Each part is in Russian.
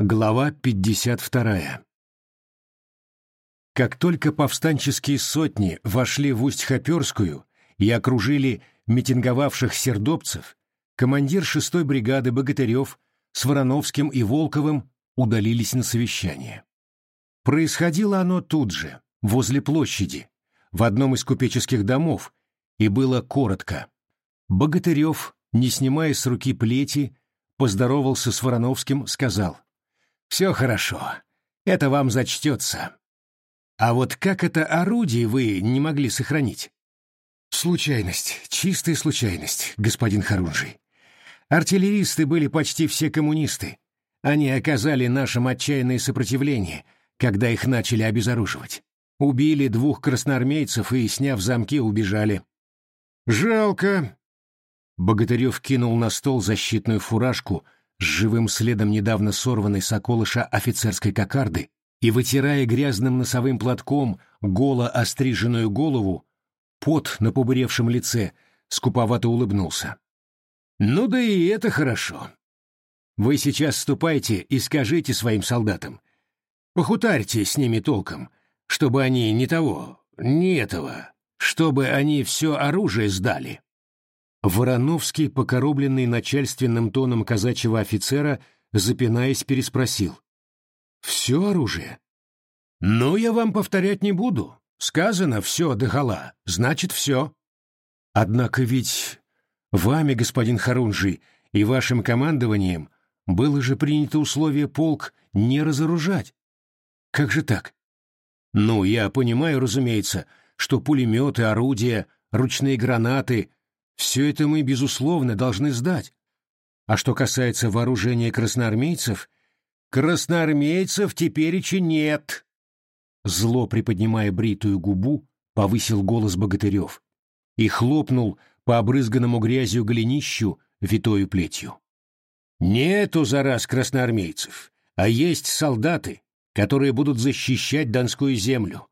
Глава 52. Как только повстанческие сотни вошли в Усть-Хоперскую и окружили митинговавших сердобцев, командир 6-й бригады Богатырев с Вороновским и Волковым удалились на совещание. Происходило оно тут же, возле площади, в одном из купеческих домов, и было коротко. Богатырев, не снимая с руки плети, поздоровался с Вороновским, сказал все хорошо. Это вам зачтется. А вот как это орудие вы не могли сохранить? Случайность, чистая случайность, господин Харунжий. Артиллеристы были почти все коммунисты. Они оказали нашим отчаянное сопротивление, когда их начали обезоруживать. Убили двух красноармейцев и, сняв замки, убежали. «Жалко!» Богатырев кинул на стол защитную фуражку с живым следом недавно сорванной околыша офицерской кокарды и, вытирая грязным носовым платком голо остриженную голову, пот на побуревшем лице, скуповато улыбнулся. «Ну да и это хорошо. Вы сейчас ступайте и скажите своим солдатам. Похутарьте с ними толком, чтобы они не того, не этого, чтобы они все оружие сдали. Вороновский, покоробленный начальственным тоном казачьего офицера, запинаясь, переспросил. «Все оружие?» «Ну, я вам повторять не буду. Сказано «все догола», значит «все». Однако ведь вами, господин Харунжий, и вашим командованием было же принято условие полк не разоружать. Как же так? Ну, я понимаю, разумеется, что пулеметы, орудия, ручные гранаты — все это мы, безусловно, должны сдать. А что касается вооружения красноармейцев, красноармейцев теперь еще нет. Зло приподнимая бритую губу, повысил голос Богатырев и хлопнул по обрызганному грязью голенищу витою плетью. Нету за раз красноармейцев, а есть солдаты, которые будут защищать Донскую землю.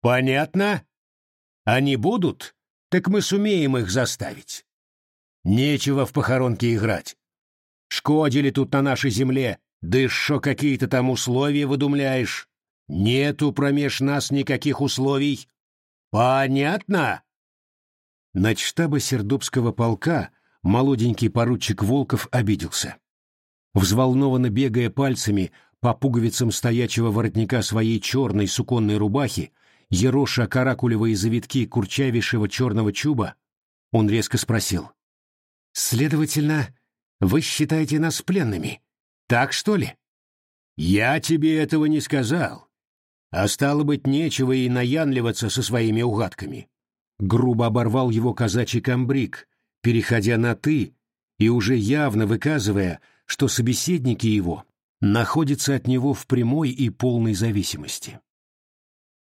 Понятно? Они будут, так мы сумеем их заставить. Нечего в похоронке играть. Шкодили тут на нашей земле, да шо какие-то там условия выдумляешь. Нету промеж нас никаких условий. Понятно? На штаба Сердобского полка молоденький поручик Волков обиделся. Взволнованно бегая пальцами по пуговицам стоячего воротника своей черной суконной рубахи, ероша каракулевые завитки курчавейшего черного чуба, он резко спросил. «Следовательно, вы считаете нас пленными? Так что ли?» «Я тебе этого не сказал. А стало быть, нечего и наянливаться со своими угадками». Грубо оборвал его казачий комбриг, переходя на «ты» и уже явно выказывая, что собеседники его находятся от него в прямой и полной зависимости.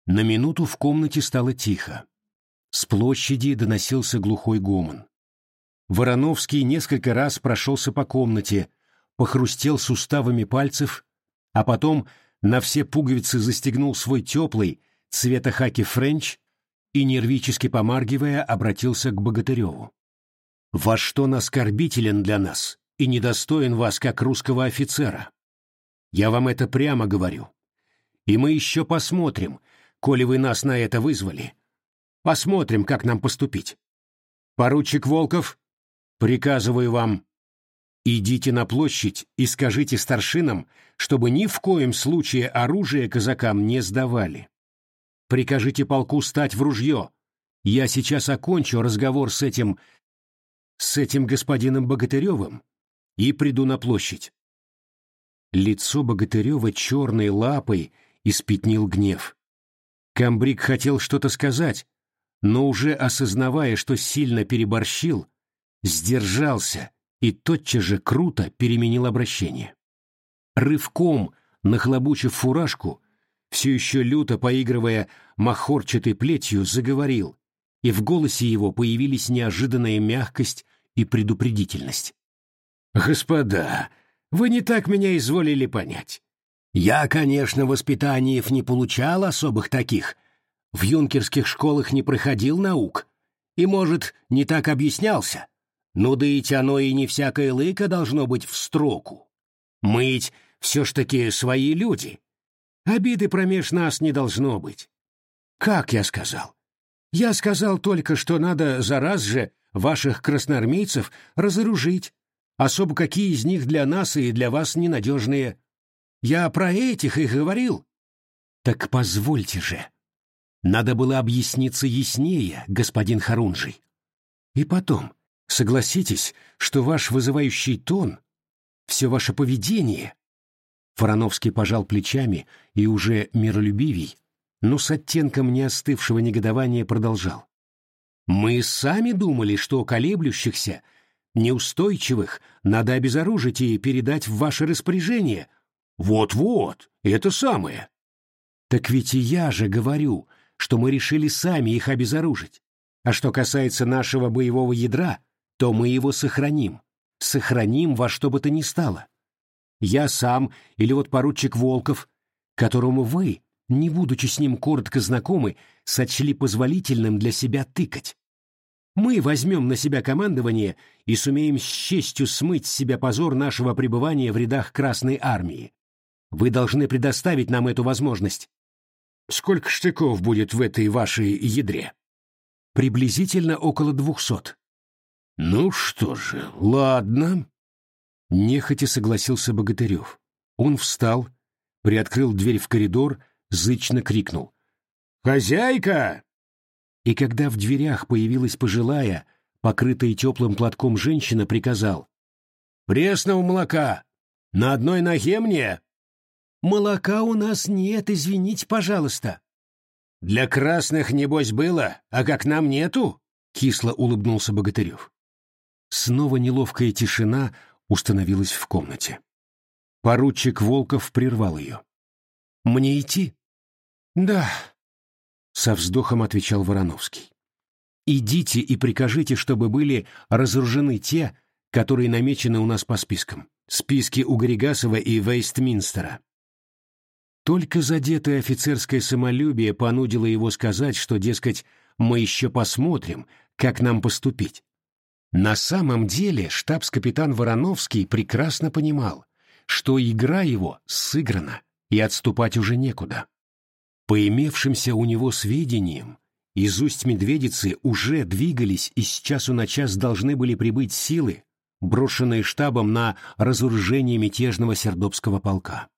На минуту в комнате стало тихо. С площади доносился глухой гомон. Вороновский несколько раз прошелся по комнате, похрустел суставами пальцев, а потом на все пуговицы застегнул свой теплый, цвета хаки френч и, нервически помаргивая, обратился к Богатыреву. «Ваш тон оскорбителен для нас и недостоин вас как русского офицера? Я вам это прямо говорю. И мы еще посмотрим, коли вы нас на это вызвали. Посмотрим, как нам поступить. Поручик Волков, приказываю вам, идите на площадь и скажите старшинам, чтобы ни в коем случае оружие казакам не сдавали. Прикажите полку стать в ружье. Я сейчас окончу разговор с этим... с этим господином Богатыревым и приду на площадь. Лицо Богатырева черной лапой испятнил гнев. Камбрик хотел что-то сказать, но уже осознавая, что сильно переборщил, сдержался и тотчас же круто переменил обращение. Рывком, нахлобучив фуражку, все еще люто поигрывая махорчатой плетью, заговорил, и в голосе его появились неожиданная мягкость и предупредительность. «Господа, вы не так меня изволили понять. Я, конечно, воспитаниев не получал особых таких, в юнкерских школах не проходил наук, и, может, не так объяснялся. Ну да ведь оно и не всякое лыко должно быть в строку. Мы ведь все ж таки свои люди. Обиды промеж нас не должно быть. Как я сказал? Я сказал только, что надо за раз же ваших красноармейцев разоружить, особо какие из них для нас и для вас ненадежные. Я про этих и говорил. Так позвольте же. Надо было объясниться яснее, господин Харунжий. И потом, согласитесь, что ваш вызывающий тон, все ваше поведение... Фарановский пожал плечами и уже миролюбивей, но с оттенком неостывшего негодования продолжал. «Мы сами думали, что колеблющихся, неустойчивых надо обезоружить и передать в ваше распоряжение. Вот-вот, это самое». «Так ведь и я же говорю, что мы решили сами их обезоружить. А что касается нашего боевого ядра, то мы его сохраним. Сохраним во что бы то ни стало. Я сам или вот поручик Волков, которому вы, не будучи с ним коротко знакомы, сочли позволительным для себя тыкать. Мы возьмем на себя командование и сумеем с честью смыть с себя позор нашего пребывания в рядах Красной Армии. Вы должны предоставить нам эту возможность. Сколько штыков будет в этой вашей ядре? Приблизительно около двухсот. Ну что же, ладно. Нехотя согласился Богатырев. Он встал, приоткрыл дверь в коридор, зычно крикнул. «Хозяйка!» И когда в дверях появилась пожилая, покрытая теплым платком женщина, приказал. «Пресного молока! На одной ноге мне!» «Молока у нас нет, извините, пожалуйста». «Для красных, небось, было, а как нам нету?» — кисло улыбнулся Богатырев. Снова неловкая тишина установилась в комнате. Поручик Волков прервал ее. «Мне идти?» «Да», — со вздохом отвечал Вороновский. «Идите и прикажите, чтобы были разоружены те, которые намечены у нас по спискам. Списки у Горигасова и Вейстминстера. Только задетое офицерское самолюбие понудило его сказать, что, дескать, мы еще посмотрим, как нам поступить. На самом деле штабс-капитан Вороновский прекрасно понимал, что игра его сыграна, и отступать уже некуда. По имевшимся у него сведениям, из усть Медведицы уже двигались и с часу на час должны были прибыть силы, брошенные штабом на разоружение мятежного Сердобского полка.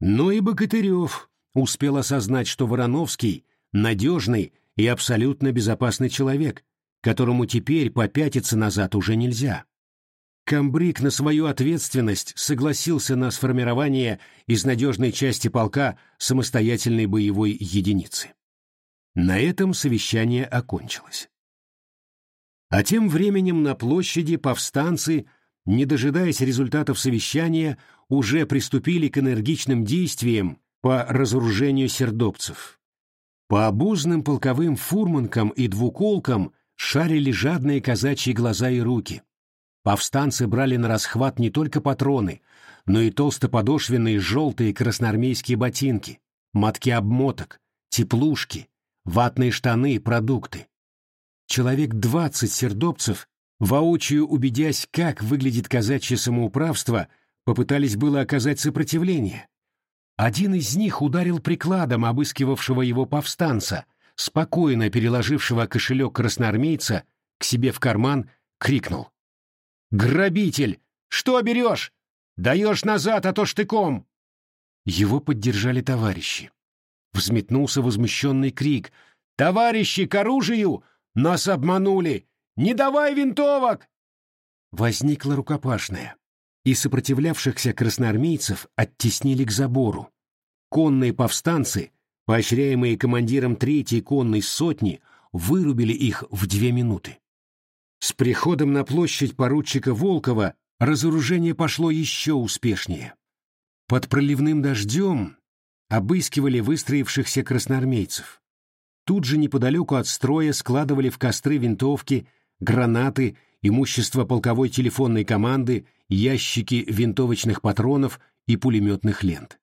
Но и Богатырев успел осознать, что Вороновский — надежный и абсолютно безопасный человек, которому теперь попятиться назад уже нельзя. Камбрик на свою ответственность согласился на сформирование из надежной части полка самостоятельной боевой единицы. На этом совещание окончилось. А тем временем на площади повстанцы, не дожидаясь результатов совещания, уже приступили к энергичным действиям по разоружению сердобцев. По обузным полковым фурманкам и двуколкам шарили жадные казачьи глаза и руки. Повстанцы брали на расхват не только патроны, но и толстоподошвенные желтые красноармейские ботинки, мотки обмоток, теплушки, ватные штаны и продукты. Человек двадцать сердобцев, воочию убедясь, как выглядит казачье самоуправство, попытались было оказать сопротивление. Один из них ударил прикладом обыскивавшего его повстанца, спокойно переложившего кошелек красноармейца к себе в карман, крикнул. «Грабитель! Что берешь? Даешь назад, а то штыком!» Его поддержали товарищи. Взметнулся возмущенный крик. «Товарищи, к оружию! Нас обманули! Не давай винтовок!» Возникла рукопашная и сопротивлявшихся красноармейцев оттеснили к забору. Конные повстанцы, поощряемые командиром третьей конной сотни, вырубили их в две минуты. С приходом на площадь поручика Волкова разоружение пошло еще успешнее. Под проливным дождем обыскивали выстроившихся красноармейцев. Тут же неподалеку от строя складывали в костры винтовки, гранаты имущество полковой телефонной команды, ящики винтовочных патронов и пулеметных лент.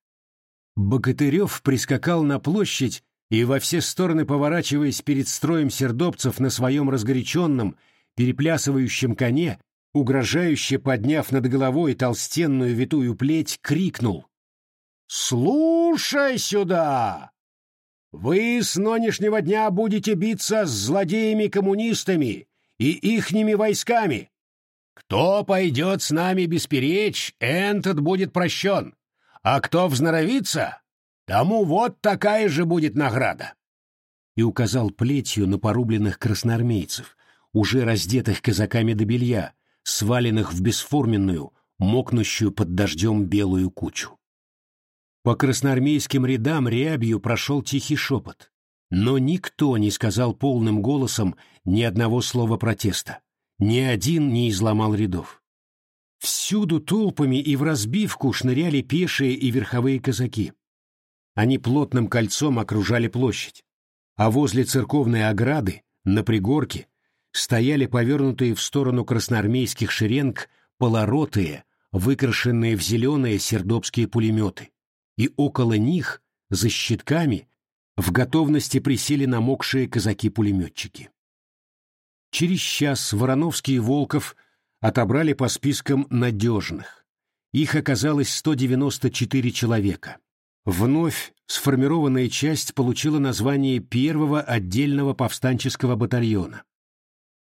Богатырев прискакал на площадь и во все стороны поворачиваясь перед строем сердобцев на своем разгоряченном, переплясывающем коне, угрожающе подняв над головой толстенную витую плеть, крикнул. «Слушай сюда! Вы с нынешнего дня будете биться с злодеями-коммунистами и ихними войсками. Кто пойдет с нами бесперечь, этот будет прощен, а кто взноровится, тому вот такая же будет награда. И указал плетью на порубленных красноармейцев, уже раздетых казаками до белья, сваленных в бесформенную, мокнущую под дождем белую кучу. По красноармейским рядам рябью прошел тихий шепот, но никто не сказал полным голосом ни одного слова протеста. Ни один не изломал рядов. Всюду толпами и в разбивку шныряли пешие и верховые казаки. Они плотным кольцом окружали площадь, а возле церковной ограды, на пригорке, стояли повернутые в сторону красноармейских шеренг полоротые, выкрашенные в зеленые сердобские пулеметы, и около них, за щитками, в готовности присели намокшие казаки-пулеметчики. Через час Вороновский и Волков отобрали по спискам надежных. Их оказалось 194 человека. Вновь сформированная часть получила название первого отдельного повстанческого батальона.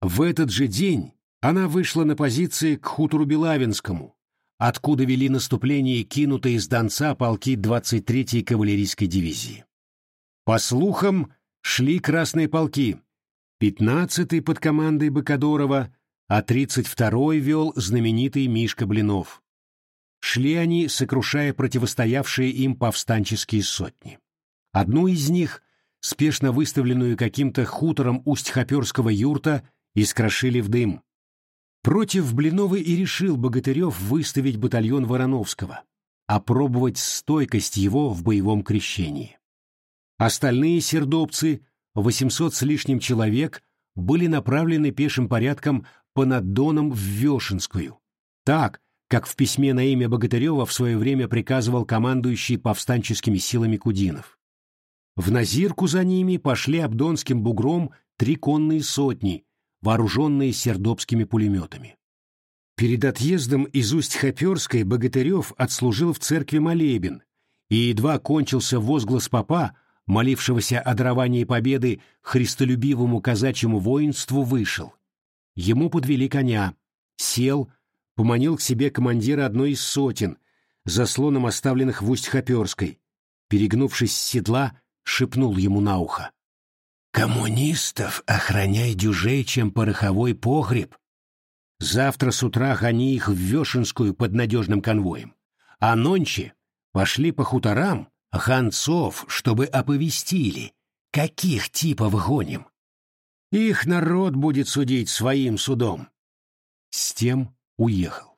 В этот же день она вышла на позиции к хутору Белавинскому, откуда вели наступление кинутые из Донца полки 23-й кавалерийской дивизии. По слухам, шли красные полки, Пятнадцатый под командой Бакадорова, а тридцать второй вел знаменитый Мишка Блинов. Шли они, сокрушая противостоявшие им повстанческие сотни. Одну из них, спешно выставленную каким-то хутором усть-хоперского юрта, искрошили в дым. Против Блинова и решил Богатырев выставить батальон Вороновского, опробовать стойкость его в боевом крещении. Остальные сердобцы 800 с лишним человек были направлены пешим порядком по наддонам в Вешенскую. Так, как в письме на имя Богатырева в свое время приказывал командующий повстанческими силами Кудинов. В Назирку за ними пошли Абдонским бугром три конные сотни, вооруженные сердобскими пулеметами. Перед отъездом из Усть-Хоперской Богатырев отслужил в церкви молебен, и едва кончился возглас попа, молившегося о даровании победы христолюбивому казачьему воинству, вышел. Ему подвели коня, сел, поманил к себе командира одной из сотен, заслоном оставленных в Усть-Хоперской, перегнувшись с седла, шепнул ему на ухо. «Коммунистов охраняй дюжей, чем пороховой погреб. Завтра с утра гони их в Вешенскую под надежным конвоем, а нонче пошли по хуторам, гонцов, чтобы оповестили, каких типов гоним. Их народ будет судить своим судом. С тем уехал.